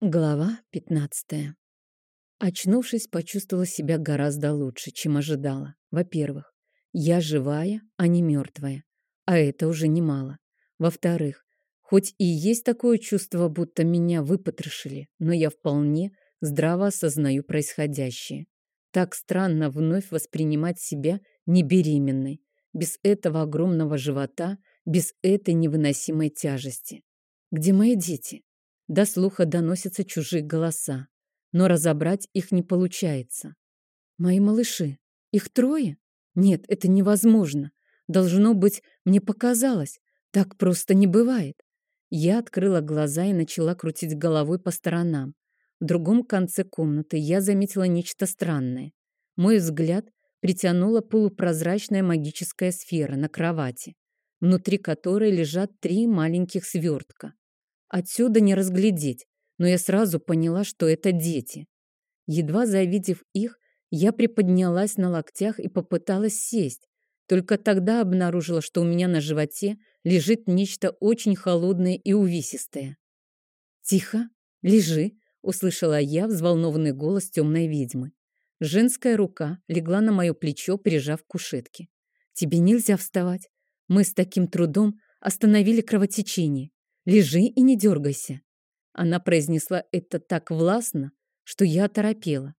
Глава 15. Очнувшись, почувствовала себя гораздо лучше, чем ожидала. Во-первых, я живая, а не мертвая, а это уже немало. Во-вторых, хоть и есть такое чувство, будто меня выпотрошили, но я вполне здраво осознаю происходящее. Так странно вновь воспринимать себя небеременной, без этого огромного живота, без этой невыносимой тяжести. Где мои дети? До слуха доносятся чужие голоса, но разобрать их не получается. Мои малыши. Их трое? Нет, это невозможно. Должно быть, мне показалось. Так просто не бывает. Я открыла глаза и начала крутить головой по сторонам. В другом конце комнаты я заметила нечто странное. Мой взгляд притянула полупрозрачная магическая сфера на кровати, внутри которой лежат три маленьких свертка. Отсюда не разглядеть, но я сразу поняла, что это дети. Едва завидев их, я приподнялась на локтях и попыталась сесть. Только тогда обнаружила, что у меня на животе лежит нечто очень холодное и увесистое. «Тихо, лежи», — услышала я взволнованный голос темной ведьмы. Женская рука легла на мое плечо, прижав к кушетке. «Тебе нельзя вставать. Мы с таким трудом остановили кровотечение. Лежи и не дергайся. Она произнесла это так властно, что я оторопела.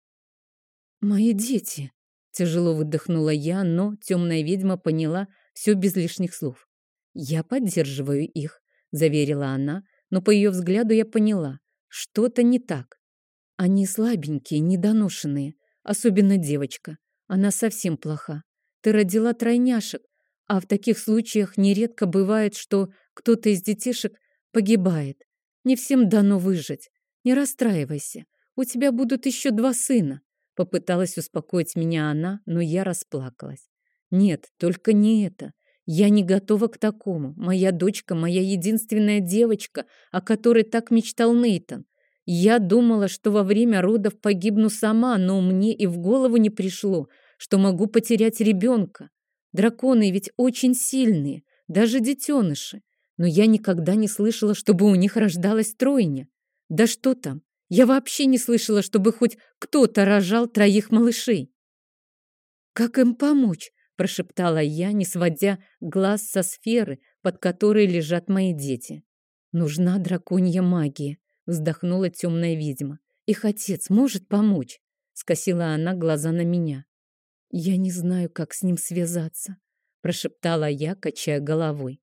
«Мои дети!» — тяжело выдохнула я, но темная ведьма поняла все без лишних слов. «Я поддерживаю их», — заверила она, но по ее взгляду я поняла, что-то не так. Они слабенькие, недоношенные, особенно девочка. Она совсем плоха. Ты родила тройняшек, а в таких случаях нередко бывает, что кто-то из детишек погибает. Не всем дано выжить. Не расстраивайся. У тебя будут еще два сына. Попыталась успокоить меня она, но я расплакалась. Нет, только не это. Я не готова к такому. Моя дочка, моя единственная девочка, о которой так мечтал Нейтон. Я думала, что во время родов погибну сама, но мне и в голову не пришло, что могу потерять ребенка. Драконы ведь очень сильные, даже детеныши но я никогда не слышала, чтобы у них рождалась тройня. Да что там, я вообще не слышала, чтобы хоть кто-то рожал троих малышей. «Как им помочь?» – прошептала я, не сводя глаз со сферы, под которой лежат мои дети. «Нужна драконья магия», – вздохнула темная ведьма. «Их отец может помочь?» – скосила она глаза на меня. «Я не знаю, как с ним связаться», – прошептала я, качая головой.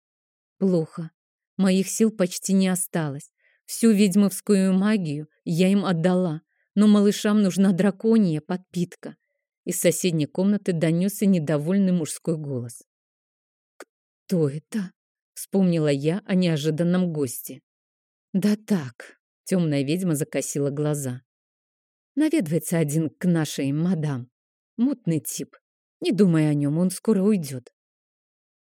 Плохо. Моих сил почти не осталось. Всю ведьмовскую магию я им отдала, но малышам нужна драконья подпитка. Из соседней комнаты донесся недовольный мужской голос. «Кто это?» — вспомнила я о неожиданном госте. «Да так», — темная ведьма закосила глаза. «Наведывается один к нашей мадам. Мутный тип. Не думай о нем, он скоро уйдет.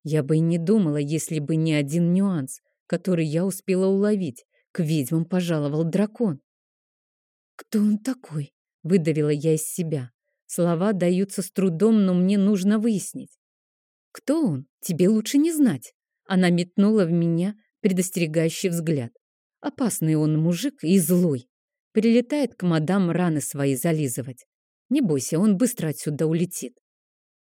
Я бы и не думала, если бы не один нюанс, который я успела уловить. К ведьмам пожаловал дракон. «Кто он такой?» — выдавила я из себя. Слова даются с трудом, но мне нужно выяснить. «Кто он? Тебе лучше не знать». Она метнула в меня предостерегающий взгляд. Опасный он мужик и злой. Прилетает к мадам раны свои зализывать. Не бойся, он быстро отсюда улетит.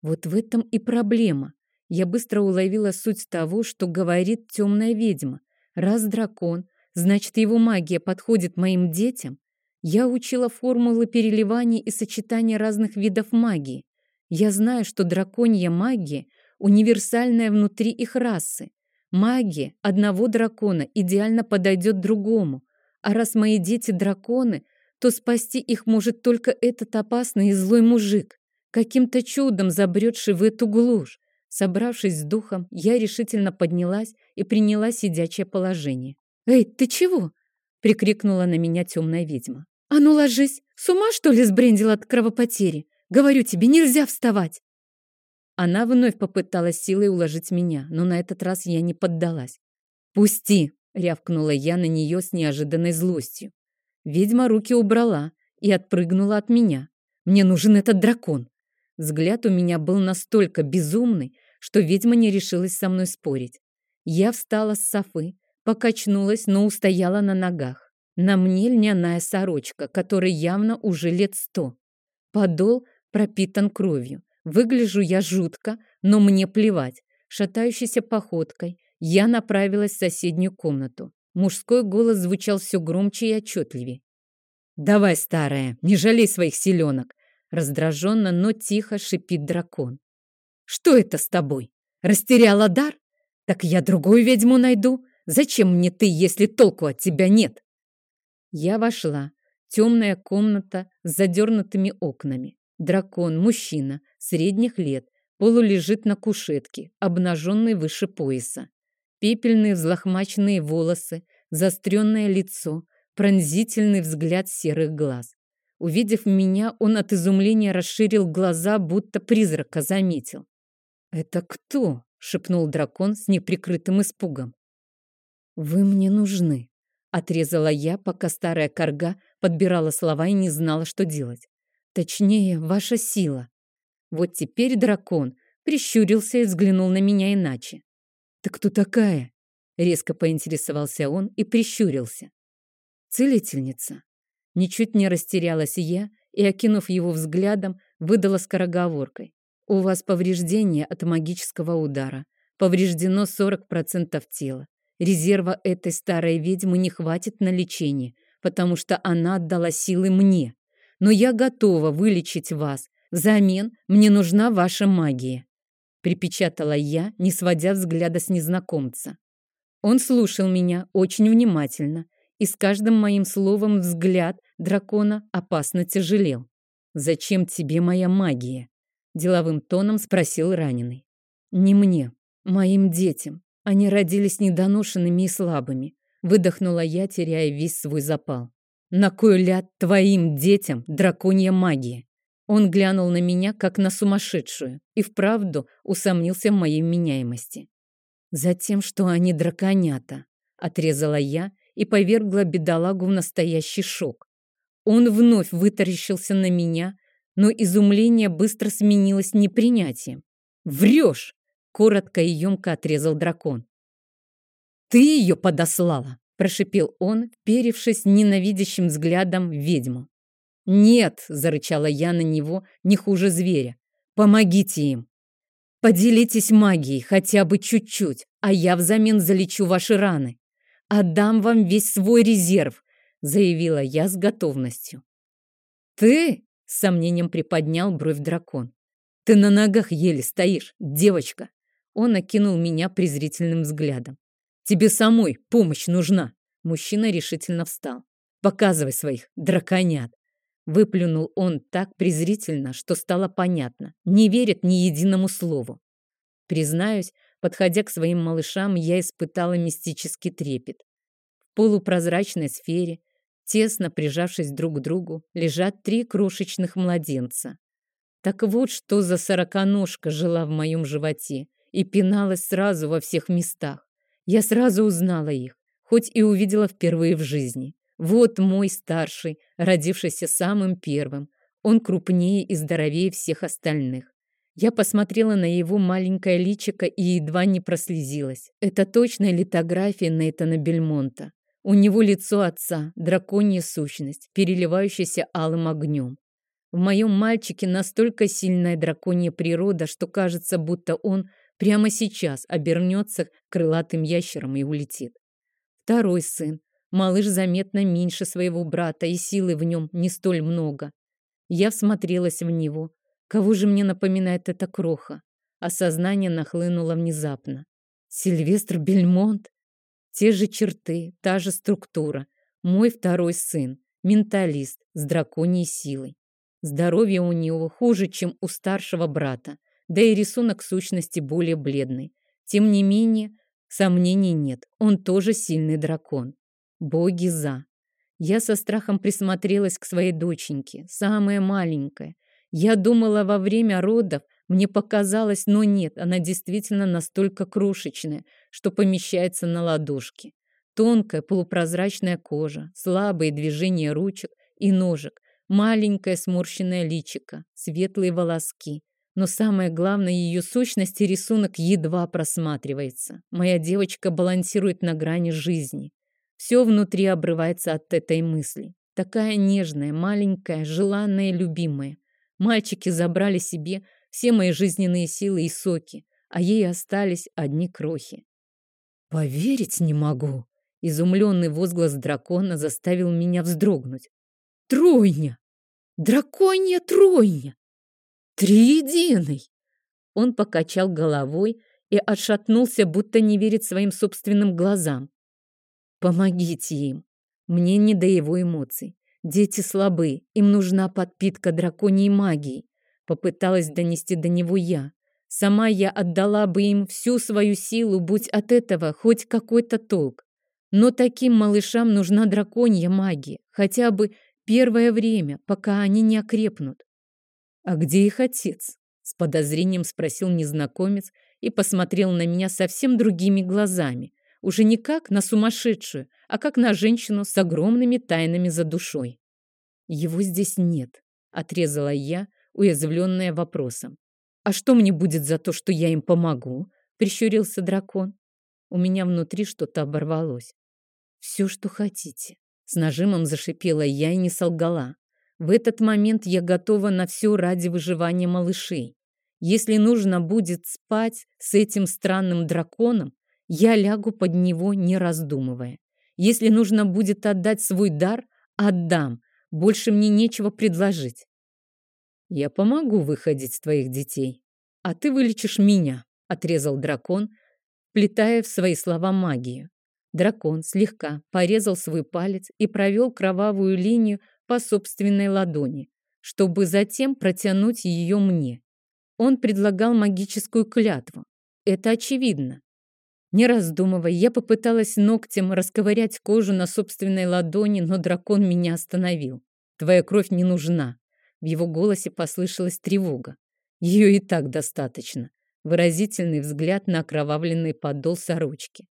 Вот в этом и проблема. Я быстро уловила суть того, что говорит темная ведьма. Раз дракон, значит, его магия подходит моим детям. Я учила формулы переливания и сочетания разных видов магии. Я знаю, что драконья магия универсальная внутри их расы. Магия одного дракона идеально подойдет другому. А раз мои дети драконы, то спасти их может только этот опасный и злой мужик, каким-то чудом забретший в эту глушь. Собравшись с духом, я решительно поднялась и приняла сидячее положение. «Эй, ты чего?» — прикрикнула на меня темная ведьма. «А ну ложись! С ума, что ли, сбрендила от кровопотери? Говорю тебе, нельзя вставать!» Она вновь попыталась силой уложить меня, но на этот раз я не поддалась. «Пусти!» — рявкнула я на нее с неожиданной злостью. Ведьма руки убрала и отпрыгнула от меня. «Мне нужен этот дракон!» Взгляд у меня был настолько безумный, что ведьма не решилась со мной спорить. Я встала с софы, покачнулась, но устояла на ногах. На мне льняная сорочка, которой явно уже лет сто. Подол пропитан кровью. Выгляжу я жутко, но мне плевать. Шатающейся походкой я направилась в соседнюю комнату. Мужской голос звучал все громче и отчетливее. «Давай, старая, не жалей своих селенок!» Раздраженно, но тихо шипит дракон. «Что это с тобой? Растеряла дар? Так я другую ведьму найду. Зачем мне ты, если толку от тебя нет?» Я вошла. Темная комната с задернутыми окнами. Дракон, мужчина, средних лет, полулежит на кушетке, обнаженный выше пояса. Пепельные взлохмаченные волосы, заостренное лицо, пронзительный взгляд серых глаз. Увидев меня, он от изумления расширил глаза, будто призрака заметил. «Это кто?» — шепнул дракон с неприкрытым испугом. «Вы мне нужны», — отрезала я, пока старая корга подбирала слова и не знала, что делать. «Точнее, ваша сила». Вот теперь дракон прищурился и взглянул на меня иначе. «Ты кто такая?» — резко поинтересовался он и прищурился. «Целительница». Ничуть не растерялась я и, окинув его взглядом, выдала скороговоркой. «У вас повреждение от магического удара. Повреждено 40% тела. Резерва этой старой ведьмы не хватит на лечение, потому что она отдала силы мне. Но я готова вылечить вас. Взамен мне нужна ваша магия припечатала я, не сводя взгляда с незнакомца. Он слушал меня очень внимательно, и с каждым моим словом взгляд дракона опасно тяжелел. «Зачем тебе моя магия?» — деловым тоном спросил раненый. «Не мне, моим детям. Они родились недоношенными и слабыми», — выдохнула я, теряя весь свой запал. «На кой ляд твоим детям драконья магия? Он глянул на меня, как на сумасшедшую, и вправду усомнился в моей меняемости. «Затем, что они драконята», — отрезала я и повергла бедолагу в настоящий шок. Он вновь вытаращился на меня, но изумление быстро сменилось непринятием. «Врешь!» — коротко и емко отрезал дракон. «Ты ее подослала!» — прошипел он, вперевшись ненавидящим взглядом в ведьму. «Нет!» — зарычала я на него не хуже зверя. «Помогите им! Поделитесь магией хотя бы чуть-чуть, а я взамен залечу ваши раны. Отдам вам весь свой резерв!» — заявила я с готовностью. «Ты?» — с сомнением приподнял бровь дракон. «Ты на ногах еле стоишь, девочка!» Он окинул меня презрительным взглядом. «Тебе самой помощь нужна!» Мужчина решительно встал. «Показывай своих драконят!» Выплюнул он так презрительно, что стало понятно. Не верит ни единому слову. Признаюсь, подходя к своим малышам, я испытала мистический трепет. В полупрозрачной сфере, тесно прижавшись друг к другу, лежат три крошечных младенца. Так вот, что за сороконожка жила в моем животе и пиналась сразу во всех местах. Я сразу узнала их, хоть и увидела впервые в жизни. Вот мой старший, родившийся самым первым. Он крупнее и здоровее всех остальных. Я посмотрела на его маленькое личико и едва не прослезилась. Это точная литография Нейтана Бельмонта. У него лицо отца, драконья сущность, переливающаяся алым огнем. В моем мальчике настолько сильная драконья природа, что кажется, будто он прямо сейчас обернется крылатым ящером и улетит. Второй сын, Малыш заметно меньше своего брата, и силы в нем не столь много. Я всмотрелась в него. Кого же мне напоминает эта кроха? Осознание нахлынуло внезапно. Сильвестр Бельмонт? Те же черты, та же структура. Мой второй сын, менталист с драконьей силой. Здоровье у него хуже, чем у старшего брата, да и рисунок сущности более бледный. Тем не менее, сомнений нет, он тоже сильный дракон. Боги за. Я со страхом присмотрелась к своей доченьке, самая маленькая. Я думала во время родов, мне показалось, но нет, она действительно настолько крошечная, что помещается на ладошке. Тонкая полупрозрачная кожа, слабые движения ручек и ножек, маленькое сморщенное личико, светлые волоски. Но самое главное, ее сущность и рисунок едва просматривается. Моя девочка балансирует на грани жизни. Все внутри обрывается от этой мысли. Такая нежная, маленькая, желанная, любимая. Мальчики забрали себе все мои жизненные силы и соки, а ей остались одни крохи. «Поверить не могу!» Изумленный возглас дракона заставил меня вздрогнуть. «Тройня! Драконья тройня! Триединый!» Он покачал головой и отшатнулся, будто не верит своим собственным глазам. «Помогите им! Мне не до его эмоций. Дети слабы, им нужна подпитка драконьей магии. Попыталась донести до него я. Сама я отдала бы им всю свою силу, будь от этого хоть какой-то толк. Но таким малышам нужна драконья магия, хотя бы первое время, пока они не окрепнут. «А где их отец?» — с подозрением спросил незнакомец и посмотрел на меня совсем другими глазами, уже не как на сумасшедшую, а как на женщину с огромными тайнами за душой. «Его здесь нет», — отрезала я, уязвленная вопросом. «А что мне будет за то, что я им помогу?» — прищурился дракон. У меня внутри что-то оборвалось. «Все, что хотите», — с нажимом зашипела я и не солгала. В этот момент я готова на все ради выживания малышей. Если нужно будет спать с этим странным драконом, я лягу под него, не раздумывая. Если нужно будет отдать свой дар, отдам. Больше мне нечего предложить. Я помогу выходить твоих детей, а ты вылечишь меня, отрезал дракон, плетая в свои слова магию. Дракон слегка порезал свой палец и провел кровавую линию по собственной ладони, чтобы затем протянуть ее мне. Он предлагал магическую клятву. Это очевидно. Не раздумывая, я попыталась ногтем расковырять кожу на собственной ладони, но дракон меня остановил. «Твоя кровь не нужна». В его голосе послышалась тревога. Ее и так достаточно. Выразительный взгляд на окровавленный подол сорочки.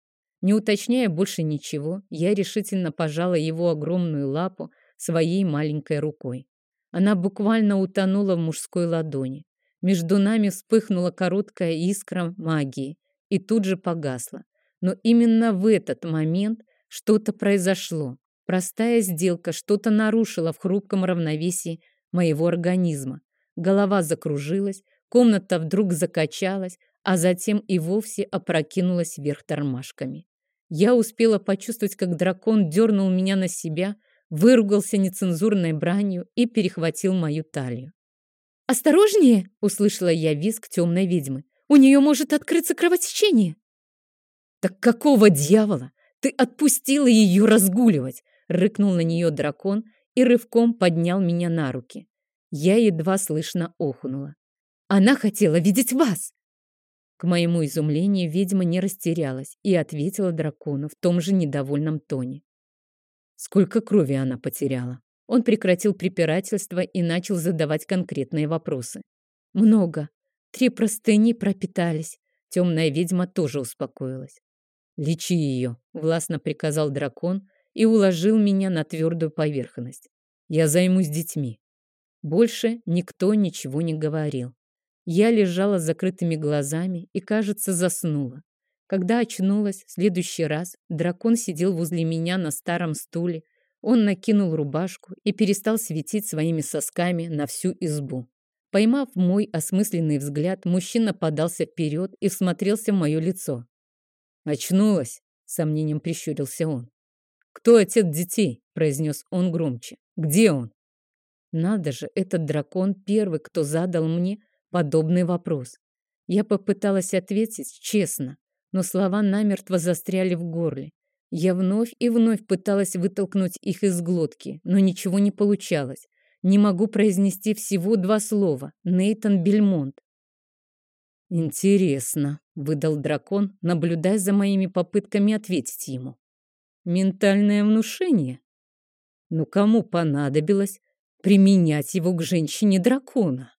Не уточняя больше ничего, я решительно пожала его огромную лапу своей маленькой рукой. Она буквально утонула в мужской ладони. Между нами вспыхнула короткая искра магии, и тут же погасла. Но именно в этот момент что-то произошло. Простая сделка что-то нарушила в хрупком равновесии моего организма. Голова закружилась, комната вдруг закачалась, а затем и вовсе опрокинулась вверх тормашками. Я успела почувствовать, как дракон дернул меня на себя, выругался нецензурной бранью и перехватил мою талию. «Осторожнее!» — услышала я визг темной ведьмы. У нее может открыться кровотечение. Так какого дьявола? Ты отпустила ее разгуливать, рыкнул на нее дракон и рывком поднял меня на руки. Я едва слышно охнула. Она хотела видеть вас. К моему изумлению ведьма не растерялась и ответила дракону в том же недовольном тоне. Сколько крови она потеряла? Он прекратил препирательство и начал задавать конкретные вопросы. Много. Три простыни пропитались. Темная ведьма тоже успокоилась. «Лечи ее», — властно приказал дракон и уложил меня на твердую поверхность. «Я займусь детьми». Больше никто ничего не говорил. Я лежала с закрытыми глазами и, кажется, заснула. Когда очнулась в следующий раз, дракон сидел возле меня на старом стуле. Он накинул рубашку и перестал светить своими сосками на всю избу. Поймав мой осмысленный взгляд, мужчина подался вперед и всмотрелся в мое лицо. «Очнулась?» — сомнением прищурился он. «Кто отец детей?» — произнес он громче. «Где он?» Надо же, этот дракон первый, кто задал мне подобный вопрос. Я попыталась ответить честно, но слова намертво застряли в горле. Я вновь и вновь пыталась вытолкнуть их из глотки, но ничего не получалось. Не могу произнести всего два слова. Нейтан Бельмонт. «Интересно», — выдал дракон, наблюдая за моими попытками ответить ему. «Ментальное внушение? Ну кому понадобилось применять его к женщине дракона?»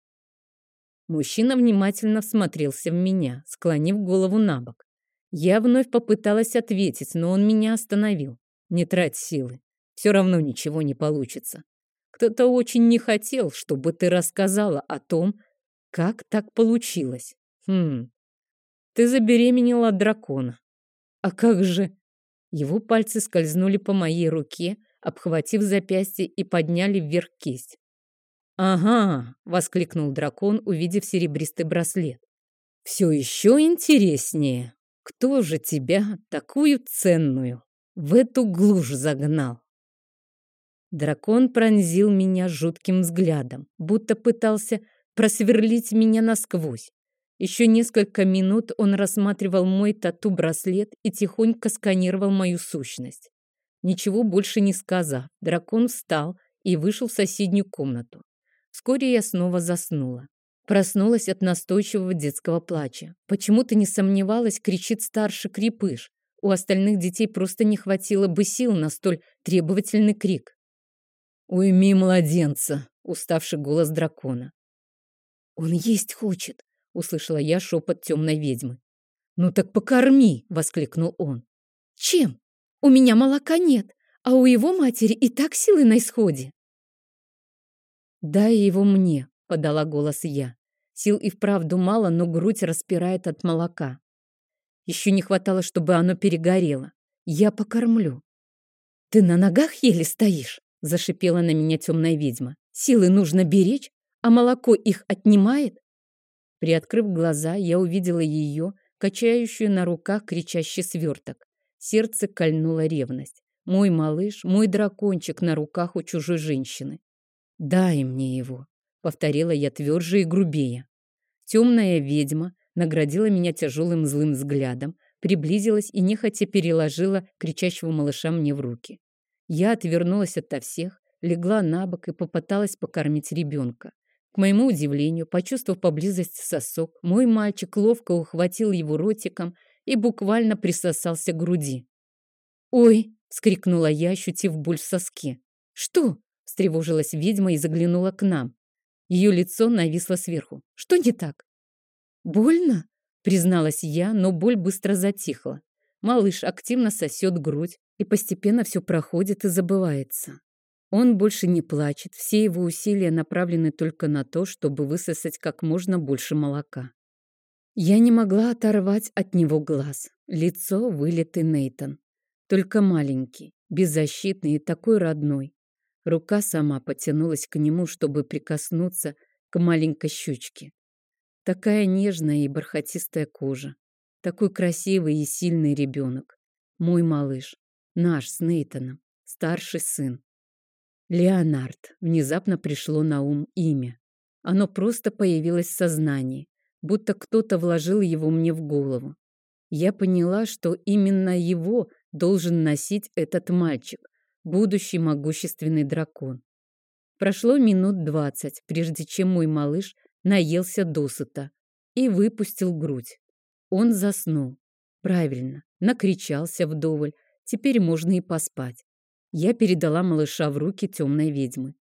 Мужчина внимательно всмотрелся в меня, склонив голову на бок. Я вновь попыталась ответить, но он меня остановил. «Не трать силы. Все равно ничего не получится. Кто-то очень не хотел, чтобы ты рассказала о том, как так получилось. Хм, ты забеременела от дракона. А как же... Его пальцы скользнули по моей руке, обхватив запястье и подняли вверх кисть. «Ага!» — воскликнул дракон, увидев серебристый браслет. «Все еще интереснее. Кто же тебя, такую ценную, в эту глушь загнал?» Дракон пронзил меня жутким взглядом, будто пытался просверлить меня насквозь. Еще несколько минут он рассматривал мой тату-браслет и тихонько сканировал мою сущность. Ничего больше не сказав, дракон встал и вышел в соседнюю комнату. Вскоре я снова заснула. Проснулась от настойчивого детского плача. Почему-то не сомневалась, кричит старший крепыш. У остальных детей просто не хватило бы сил на столь требовательный крик. «Уйми младенца!» — уставший голос дракона. «Он есть хочет!» — услышала я шепот темной ведьмы. «Ну так покорми!» — воскликнул он. «Чем? У меня молока нет, а у его матери и так силы на исходе!» «Дай его мне!» — подала голос я. Сил и вправду мало, но грудь распирает от молока. Еще не хватало, чтобы оно перегорело. Я покормлю. «Ты на ногах еле стоишь?» — зашипела на меня темная ведьма. «Силы нужно беречь, а молоко их отнимает?» Приоткрыв глаза, я увидела ее, качающую на руках кричащий сверток. Сердце кольнула ревность. Мой малыш, мой дракончик на руках у чужой женщины. «Дай мне его», — повторила я тверже и грубее. Темная ведьма наградила меня тяжелым злым взглядом, приблизилась и нехотя переложила кричащего малыша мне в руки. Я отвернулась ото всех, легла на бок и попыталась покормить ребенка. К моему удивлению, почувствовав поблизости сосок, мой мальчик ловко ухватил его ротиком и буквально присосался к груди. «Ой!» — вскрикнула я, ощутив боль в соске. «Что?» — встревожилась ведьма и заглянула к нам. Ее лицо нависло сверху. «Что не так?» «Больно?» — призналась я, но боль быстро затихла. Малыш активно сосет грудь, и постепенно все проходит и забывается. Он больше не плачет, все его усилия направлены только на то, чтобы высосать как можно больше молока. Я не могла оторвать от него глаз. Лицо вылитый Нейтон. Только маленький, беззащитный и такой родной. Рука сама потянулась к нему, чтобы прикоснуться к маленькой щучке. Такая нежная и бархатистая кожа. Такой красивый и сильный ребенок. Мой малыш. Наш с Нейтаном. Старший сын. Леонард. Внезапно пришло на ум имя. Оно просто появилось в сознании, будто кто-то вложил его мне в голову. Я поняла, что именно его должен носить этот мальчик, будущий могущественный дракон. Прошло минут двадцать, прежде чем мой малыш наелся досыта и выпустил грудь. Он заснул. Правильно, накричался вдоволь, теперь можно и поспать. Я передала малыша в руки темной ведьмы.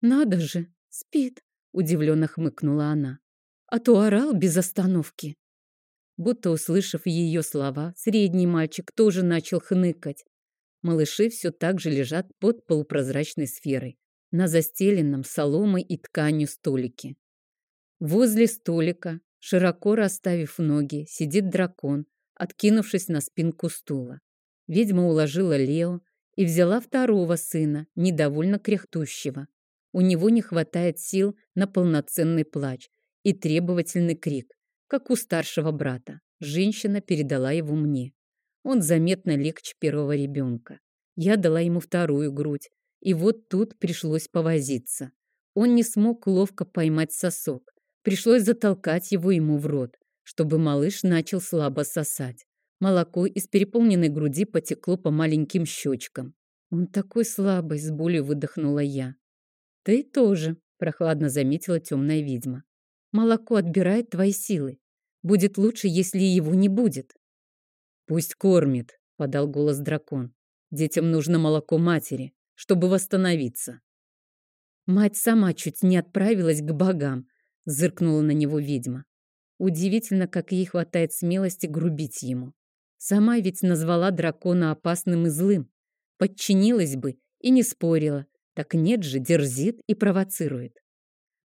«Надо же, спит!» — удивленно хмыкнула она. «А то орал без остановки». Будто услышав ее слова, средний мальчик тоже начал хныкать. Малыши все так же лежат под полупрозрачной сферой на застеленном соломой и тканью столике. Возле столика, широко расставив ноги, сидит дракон, откинувшись на спинку стула. Ведьма уложила Лео, и взяла второго сына, недовольно кряхтущего. У него не хватает сил на полноценный плач и требовательный крик, как у старшего брата. Женщина передала его мне. Он заметно легче первого ребенка. Я дала ему вторую грудь, и вот тут пришлось повозиться. Он не смог ловко поймать сосок. Пришлось затолкать его ему в рот, чтобы малыш начал слабо сосать. Молоко из переполненной груди потекло по маленьким щечкам. Он такой слабый, с болью выдохнула я. Ты тоже, прохладно заметила темная ведьма. Молоко отбирает твои силы. Будет лучше, если его не будет. Пусть кормит, подал голос дракон. Детям нужно молоко матери, чтобы восстановиться. Мать сама чуть не отправилась к богам, зыркнула на него ведьма. Удивительно, как ей хватает смелости грубить ему. Сама ведь назвала дракона опасным и злым. Подчинилась бы и не спорила. Так нет же, дерзит и провоцирует.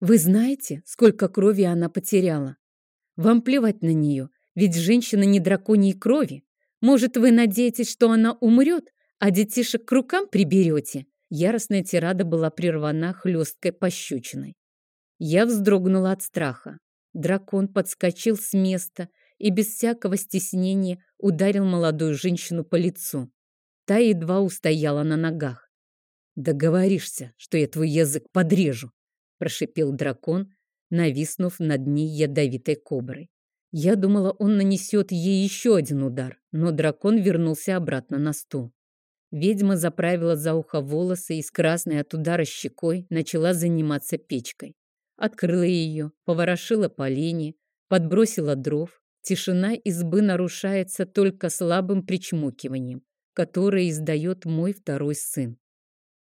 Вы знаете, сколько крови она потеряла? Вам плевать на нее, ведь женщина не драконьей крови. Может, вы надеетесь, что она умрет, а детишек к рукам приберете?» Яростная тирада была прервана хлесткой пощечиной. Я вздрогнула от страха. Дракон подскочил с места и без всякого стеснения ударил молодую женщину по лицу. Та едва устояла на ногах. «Договоришься, что я твой язык подрежу», — прошипел дракон, нависнув над ней ядовитой коброй. Я думала, он нанесет ей еще один удар, но дракон вернулся обратно на стул. Ведьма заправила за ухо волосы и с красной от удара щекой начала заниматься печкой. Открыла ее, поворошила поленье, подбросила дров. Тишина избы нарушается только слабым причмокиванием, которое издает мой второй сын.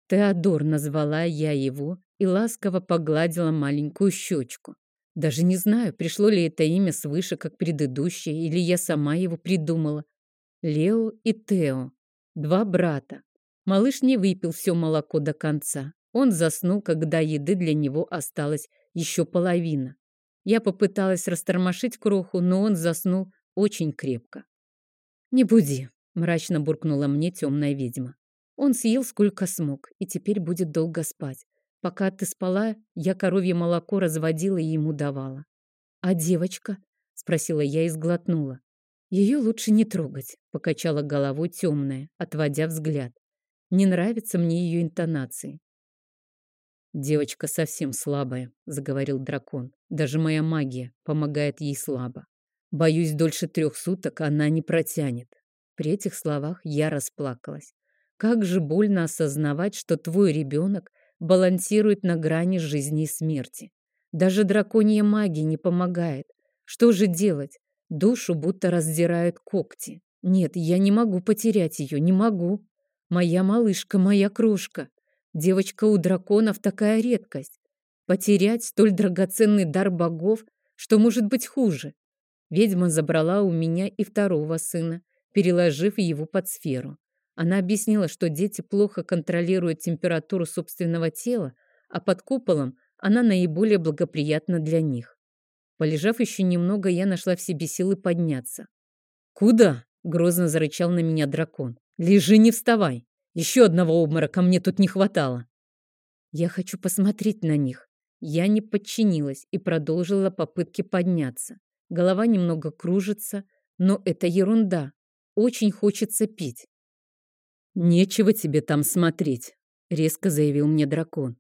Теодор назвала я его и ласково погладила маленькую щечку. Даже не знаю, пришло ли это имя свыше, как предыдущее, или я сама его придумала. Лео и Тео. Два брата. Малыш не выпил все молоко до конца. Он заснул, когда еды для него осталось еще половина. Я попыталась растормошить кроху, но он заснул очень крепко. «Не буди», — мрачно буркнула мне темная ведьма. Он съел сколько смог и теперь будет долго спать. Пока ты спала, я коровье молоко разводила и ему давала. «А девочка?» — спросила я и сглотнула. «Ее лучше не трогать», — покачала головой темная, отводя взгляд. «Не нравятся мне ее интонации. «Девочка совсем слабая», — заговорил дракон. «Даже моя магия помогает ей слабо. Боюсь, дольше трех суток она не протянет». При этих словах я расплакалась. Как же больно осознавать, что твой ребенок балансирует на грани жизни и смерти. Даже драконья магия не помогает. Что же делать? Душу будто раздирают когти. Нет, я не могу потерять ее, не могу. Моя малышка, моя крошка. Девочка у драконов такая редкость. Потерять столь драгоценный дар богов, что может быть хуже. Ведьма забрала у меня и второго сына, переложив его под сферу. Она объяснила, что дети плохо контролируют температуру собственного тела, а под куполом она наиболее благоприятна для них. Полежав еще немного, я нашла в себе силы подняться. «Куда?» — грозно зарычал на меня дракон. «Лежи, не вставай!» Еще одного обморока мне тут не хватало. Я хочу посмотреть на них. Я не подчинилась и продолжила попытки подняться. Голова немного кружится, но это ерунда. Очень хочется пить. «Нечего тебе там смотреть», — резко заявил мне дракон.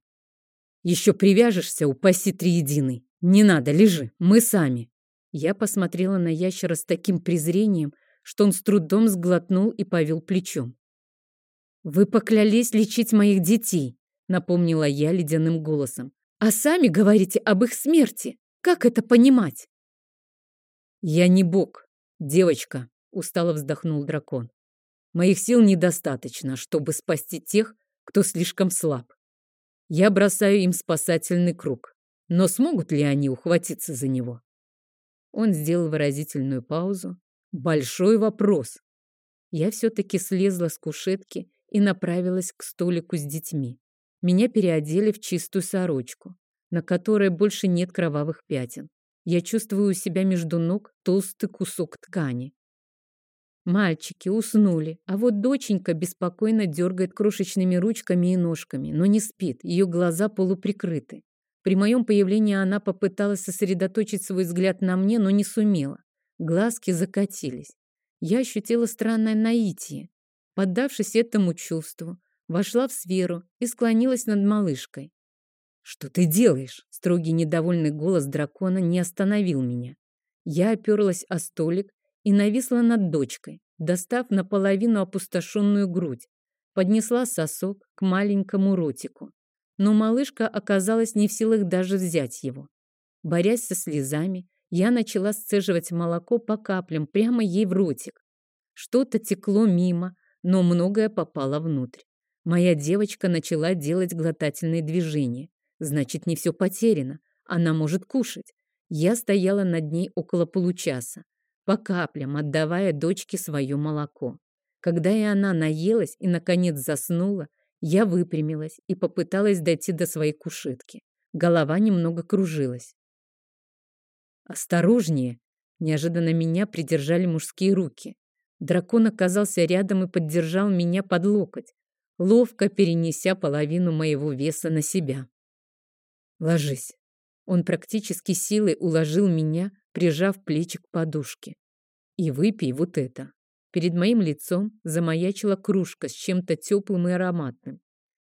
«Еще привяжешься, упаси триединый. Не надо, лежи, мы сами». Я посмотрела на ящера с таким презрением, что он с трудом сглотнул и повел плечом. «Вы поклялись лечить моих детей», — напомнила я ледяным голосом. «А сами говорите об их смерти. Как это понимать?» «Я не бог, девочка», — устало вздохнул дракон. «Моих сил недостаточно, чтобы спасти тех, кто слишком слаб. Я бросаю им спасательный круг, но смогут ли они ухватиться за него?» Он сделал выразительную паузу. «Большой вопрос». Я все-таки слезла с кушетки и направилась к столику с детьми. Меня переодели в чистую сорочку, на которой больше нет кровавых пятен. Я чувствую у себя между ног толстый кусок ткани. Мальчики уснули, а вот доченька беспокойно дергает крошечными ручками и ножками, но не спит, ее глаза полуприкрыты. При моем появлении она попыталась сосредоточить свой взгляд на мне, но не сумела. Глазки закатились. Я ощутила странное наитие. Поддавшись этому чувству, вошла в сферу и склонилась над малышкой. «Что ты делаешь?» Строгий недовольный голос дракона не остановил меня. Я оперлась о столик и нависла над дочкой, достав наполовину опустошенную грудь. Поднесла сосок к маленькому ротику. Но малышка оказалась не в силах даже взять его. Борясь со слезами, я начала сцеживать молоко по каплям прямо ей в ротик. Что-то текло мимо, но многое попало внутрь. Моя девочка начала делать глотательные движения. Значит, не все потеряно. Она может кушать. Я стояла над ней около получаса, по каплям отдавая дочке свое молоко. Когда и она наелась и, наконец, заснула, я выпрямилась и попыталась дойти до своей кушетки. Голова немного кружилась. «Осторожнее!» Неожиданно меня придержали мужские руки. Дракон оказался рядом и поддержал меня под локоть, ловко перенеся половину моего веса на себя. «Ложись». Он практически силой уложил меня, прижав плечи к подушке. «И выпей вот это». Перед моим лицом замаячила кружка с чем-то теплым и ароматным.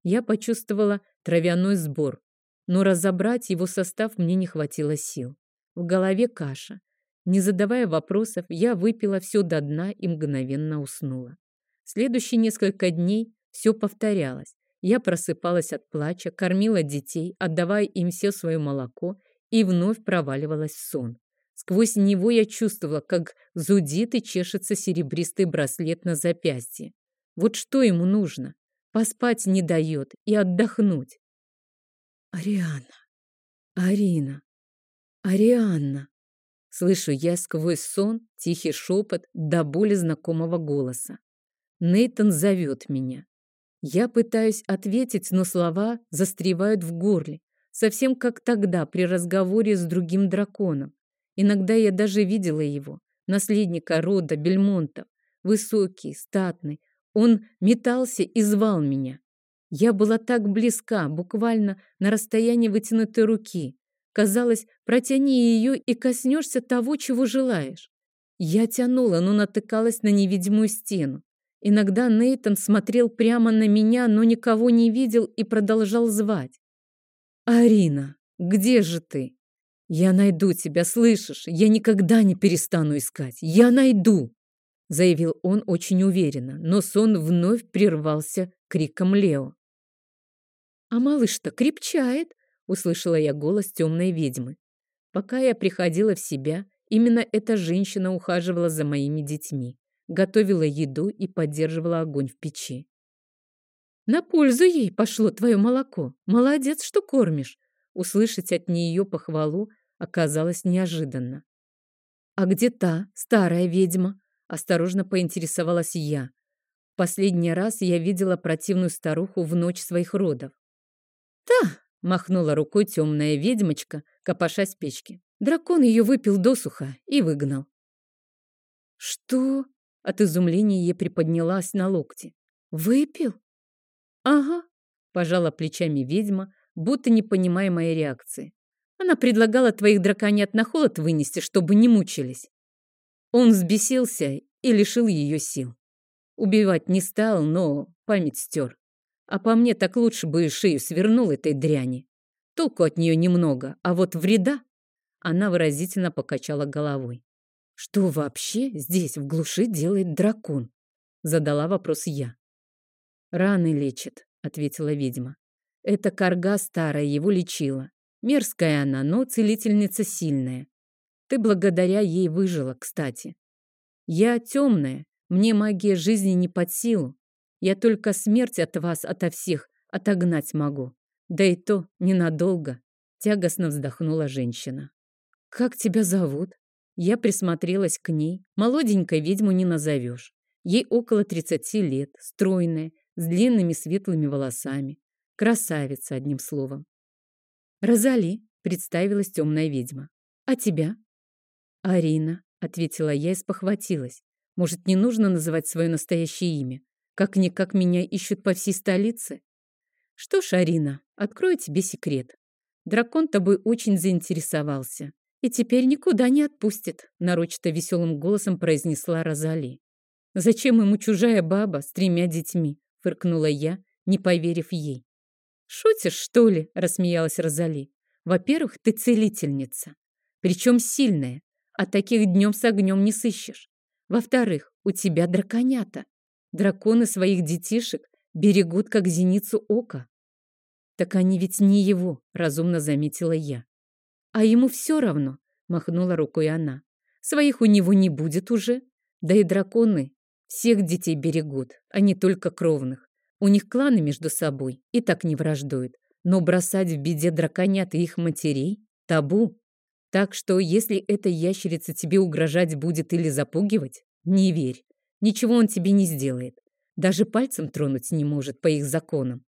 Я почувствовала травяной сбор, но разобрать его состав мне не хватило сил. В голове каша. Не задавая вопросов, я выпила все до дна и мгновенно уснула. Следующие несколько дней все повторялось. Я просыпалась от плача, кормила детей, отдавая им все свое молоко и вновь проваливалась в сон. Сквозь него я чувствовала, как зудит и чешется серебристый браслет на запястье. Вот что ему нужно? Поспать не дает и отдохнуть. Ариана, Арина, Арианна. Слышу я сквозь сон тихий шепот до боли знакомого голоса. Нейтон зовет меня. Я пытаюсь ответить, но слова застревают в горле, совсем как тогда при разговоре с другим драконом. Иногда я даже видела его, наследника рода Бельмонтов, высокий, статный. Он метался и звал меня. Я была так близка, буквально на расстоянии вытянутой руки. Казалось, протяни ее и коснешься того, чего желаешь. Я тянула, но натыкалась на невидимую стену. Иногда Нейтон смотрел прямо на меня, но никого не видел и продолжал звать. «Арина, где же ты? Я найду тебя, слышишь? Я никогда не перестану искать. Я найду!» Заявил он очень уверенно, но сон вновь прервался криком Лео. «А малыш-то крепчает!» — услышала я голос темной ведьмы. Пока я приходила в себя, именно эта женщина ухаживала за моими детьми, готовила еду и поддерживала огонь в печи. «На пользу ей пошло твое молоко. Молодец, что кормишь!» Услышать от нее похвалу оказалось неожиданно. «А где та, старая ведьма?» — осторожно поинтересовалась я. Последний раз я видела противную старуху в ночь своих родов. «Та!» — махнула рукой темная ведьмочка, копошась в печке. Дракон ее выпил досуха и выгнал. «Что?» — от изумления я приподнялась на локте. «Выпил?» «Ага», — пожала плечами ведьма, будто не понимая моей реакции. Она предлагала твоих драконят на холод вынести, чтобы не мучились. Он взбесился и лишил ее сил. Убивать не стал, но память стер. А по мне так лучше бы и шею свернул этой дряни. Толку от нее немного, а вот вреда... Она выразительно покачала головой. Что вообще здесь в глуши делает дракон? Задала вопрос я. Раны лечит, ответила ведьма. Эта корга старая его лечила. Мерзкая она, но целительница сильная. Ты благодаря ей выжила, кстати. Я темная, мне магия жизни не под силу. Я только смерть от вас, ото всех, отогнать могу. Да и то ненадолго. Тягостно вздохнула женщина. Как тебя зовут? Я присмотрелась к ней. Молоденькой ведьму не назовешь. Ей около 30 лет, стройная, с длинными светлыми волосами. Красавица, одним словом. Розали, представилась темная ведьма. А тебя? Арина, ответила я и спохватилась. Может, не нужно называть свое настоящее имя? Как-никак меня ищут по всей столице. Что ж, Арина, открою тебе секрет. Дракон тобой очень заинтересовался и теперь никуда не отпустит, нарочито веселым голосом произнесла Розали. Зачем ему чужая баба с тремя детьми? фыркнула я, не поверив ей. Шутишь, что ли? рассмеялась Розали. Во-первых, ты целительница, причем сильная, а таких днем с огнем не сыщешь. Во-вторых, у тебя драконята. Драконы своих детишек берегут, как зеницу ока. Так они ведь не его, разумно заметила я. А ему все равно, махнула рукой она. Своих у него не будет уже. Да и драконы всех детей берегут, а не только кровных. У них кланы между собой и так не враждуют. Но бросать в беде драконят и их матерей – табу. Так что, если эта ящерица тебе угрожать будет или запугивать, не верь. Ничего он тебе не сделает. Даже пальцем тронуть не может по их законам.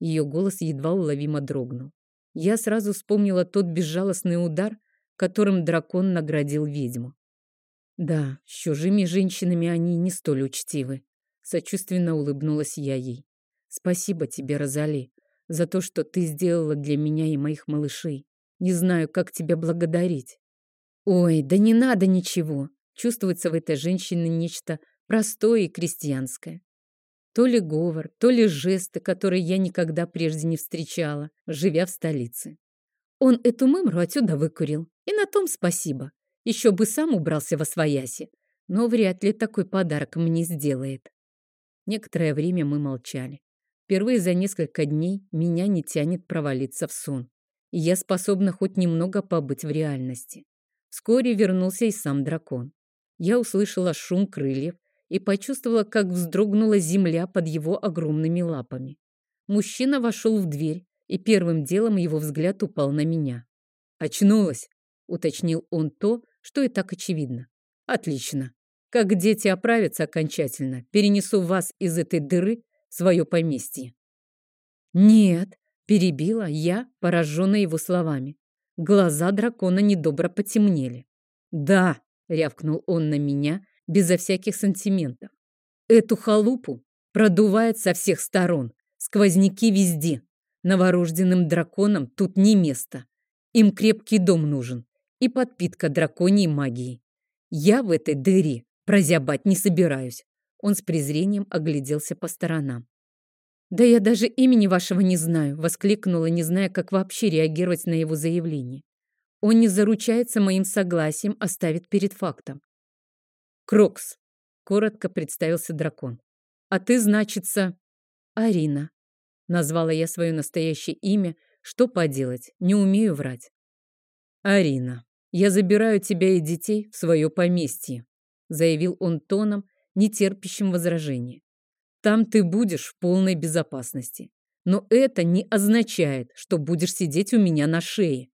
Ее голос едва уловимо дрогнул. Я сразу вспомнила тот безжалостный удар, которым дракон наградил ведьму. Да, с чужими женщинами они не столь учтивы. Сочувственно улыбнулась я ей. Спасибо тебе, Розали, за то, что ты сделала для меня и моих малышей. Не знаю, как тебя благодарить. Ой, да не надо ничего. Чувствуется в этой женщине нечто простое и крестьянское. То ли говор, то ли жесты, которые я никогда прежде не встречала, живя в столице. Он эту мымру отсюда выкурил, и на том спасибо. Еще бы сам убрался во свояси, но вряд ли такой подарок мне сделает. Некоторое время мы молчали. Впервые за несколько дней меня не тянет провалиться в сон, и я способна хоть немного побыть в реальности. Вскоре вернулся и сам дракон. Я услышала шум крыльев и почувствовала, как вздрогнула земля под его огромными лапами. Мужчина вошел в дверь, и первым делом его взгляд упал на меня. «Очнулась!» — уточнил он то, что и так очевидно. «Отлично. Как дети оправятся окончательно, перенесу вас из этой дыры в свое поместье». «Нет», — перебила я, пораженная его словами. Глаза дракона недобро потемнели. «Да», — рявкнул он на меня, безо всяких сантиментов. «Эту халупу продувает со всех сторон, сквозняки везде. Новорожденным драконам тут не место. Им крепкий дом нужен и подпитка драконьей магии. Я в этой дыре прозябать не собираюсь». Он с презрением огляделся по сторонам. «Да я даже имени вашего не знаю», — воскликнула, не зная, как вообще реагировать на его заявление. Он не заручается моим согласием, а ставит перед фактом. «Крокс», — коротко представился дракон. «А ты, значится, Арина». Назвала я свое настоящее имя. Что поделать, не умею врать. «Арина, я забираю тебя и детей в свое поместье», заявил он тоном, не терпящим возражения. «Там ты будешь в полной безопасности. Но это не означает, что будешь сидеть у меня на шее.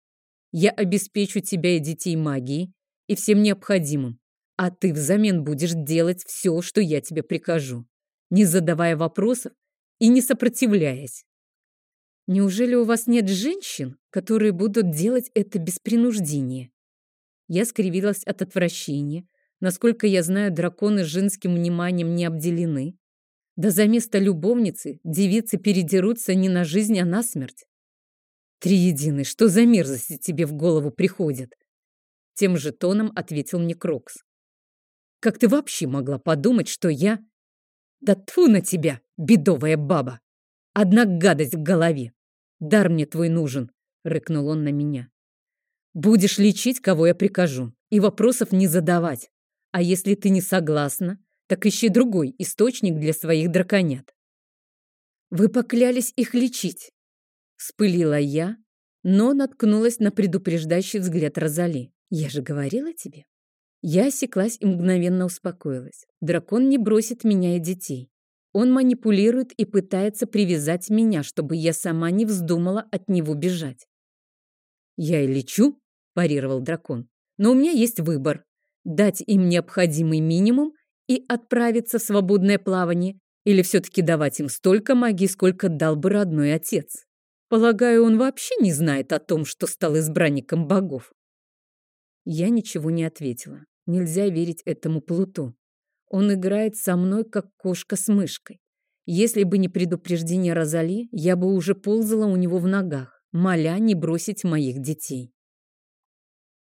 Я обеспечу тебя и детей магией и всем необходимым, а ты взамен будешь делать все, что я тебе прикажу, не задавая вопросов и не сопротивляясь. Неужели у вас нет женщин, которые будут делать это без принуждения? Я скривилась от отвращения. Насколько я знаю, драконы женским вниманием не обделены. Да за место любовницы девицы передерутся не на жизнь, а на смерть. Триединый, что за мерзости тебе в голову приходят? Тем же тоном ответил мне Крокс. Как ты вообще могла подумать, что я... Да тьфу на тебя, бедовая баба! Одна гадость в голове. Дар мне твой нужен, рыкнул он на меня. Будешь лечить, кого я прикажу, и вопросов не задавать. А если ты не согласна, так ищи другой источник для своих драконят. Вы поклялись их лечить. Спылила я, но наткнулась на предупреждающий взгляд Розали. Я же говорила тебе. Я осеклась и мгновенно успокоилась. Дракон не бросит меня и детей. Он манипулирует и пытается привязать меня, чтобы я сама не вздумала от него бежать. «Я и лечу», – парировал дракон. «Но у меня есть выбор. Дать им необходимый минимум и отправиться в свободное плавание или все-таки давать им столько магии, сколько дал бы родной отец. Полагаю, он вообще не знает о том, что стал избранником богов». Я ничего не ответила. Нельзя верить этому плуту. Он играет со мной, как кошка с мышкой. Если бы не предупреждение Розали, я бы уже ползала у него в ногах, моля не бросить моих детей.